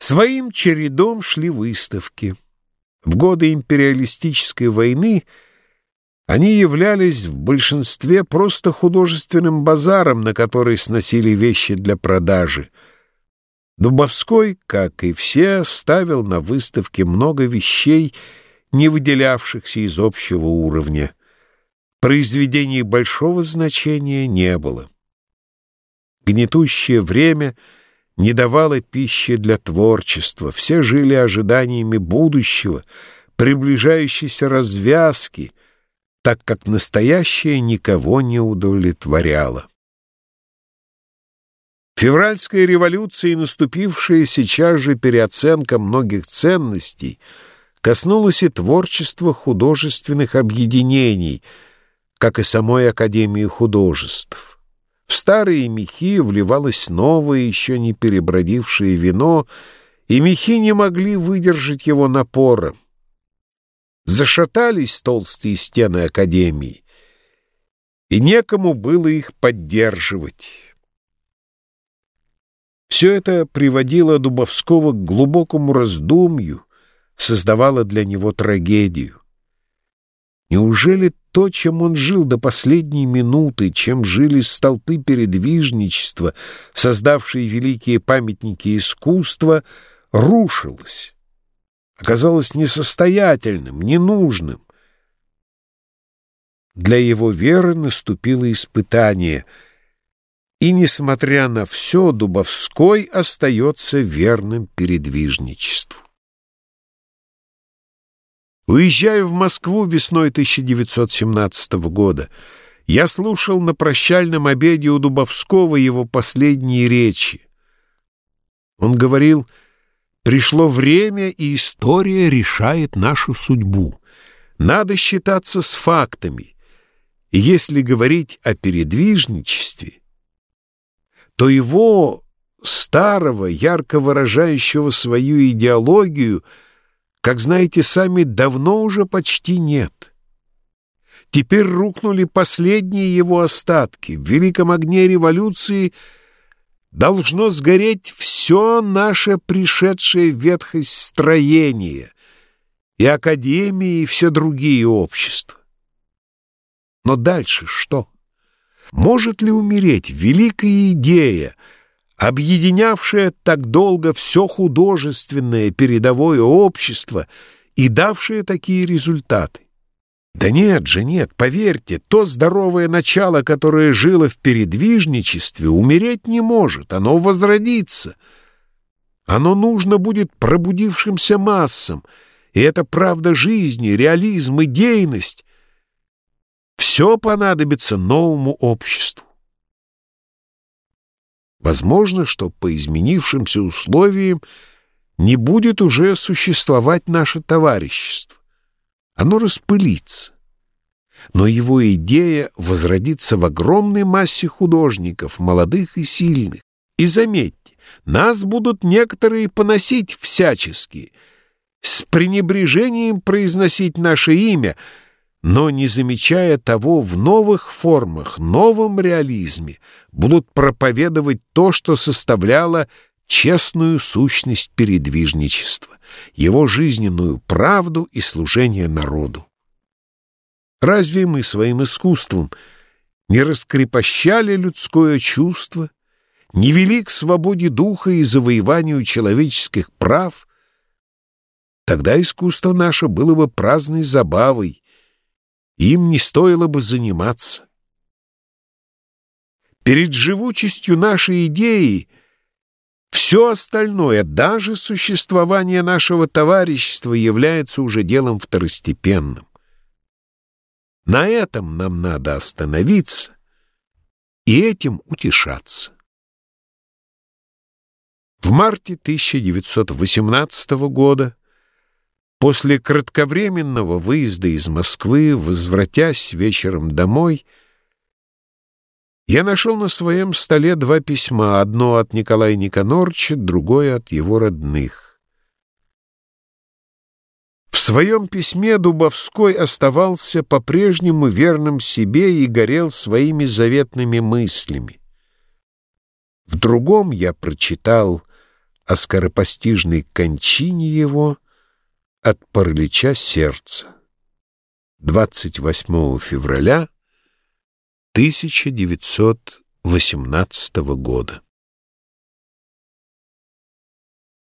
Своим чередом шли выставки. В годы империалистической войны они являлись в большинстве просто художественным базаром, на который сносили вещи для продажи. Дубовской, как и все, ставил на выставке много вещей, не выделявшихся из общего уровня. Произведений большого значения не было. Гнетущее время — не давала пищи для творчества, все жили ожиданиями будущего, приближающейся развязки, так как настоящее никого не удовлетворяло. Февральская революция и наступившая сейчас же переоценка многих ценностей коснулась и творчества художественных объединений, как и самой Академии художеств. В старые мехи вливалось новое, еще не перебродившее вино, и мехи не могли выдержать его напора. Зашатались толстые стены Академии, и некому было их поддерживать. Все это приводило Дубовского к глубокому раздумью, создавало для него трагедию. Неужели то, чем он жил до последней минуты, чем жили столпы передвижничества, создавшие великие памятники искусства, рушилось, оказалось несостоятельным, ненужным? Для его веры наступило испытание, и, несмотря на все, Дубовской остается верным передвижничеству. Уезжая в Москву весной 1917 года, я слушал на прощальном обеде у Дубовского его последние речи. Он говорил, «Пришло время, и история решает нашу судьбу. Надо считаться с фактами. И если говорить о передвижничестве, то его, старого, ярко выражающего свою идеологию, — как знаете сами, давно уже почти нет. Теперь рухнули последние его остатки. В великом огне революции должно сгореть все наше пришедшее в ветхость строение, и академии, и все другие общества. Но дальше что? Может ли умереть великая идея — объединявшая так долго все художественное передовое общество и давшая такие результаты. Да нет же, нет, поверьте, то здоровое начало, которое жило в передвижничестве, умереть не может, оно возродится. Оно нужно будет пробудившимся массам, и это правда жизни, реализм, идейность. Все понадобится новому обществу. Возможно, что по изменившимся условиям не будет уже существовать наше товарищество. Оно распылится. Но его идея возродится в огромной массе художников, молодых и сильных. И заметьте, нас будут некоторые поносить всячески, с пренебрежением произносить наше имя — но, не замечая того, в новых формах, новом реализме будут проповедовать то, что составляло честную сущность передвижничества, его жизненную правду и служение народу. Разве мы своим искусством не раскрепощали людское чувство, не вели к свободе духа и завоеванию человеческих прав? Тогда искусство наше было бы праздной забавой, им не стоило бы заниматься. Перед живучестью нашей идеи все остальное, даже существование нашего товарищества, является уже делом второстепенным. На этом нам надо остановиться и этим утешаться. В марте 1918 года После кратковременного выезда из Москвы, возвратясь вечером домой, я нашел на своем столе два письма, одно от Николая Никонорча, другое от его родных. В своем письме Дубовской оставался по-прежнему верным себе и горел своими заветными мыслями. В другом я прочитал о скоропостижной кончине его от паралича сердца 28 февраля 1918 года.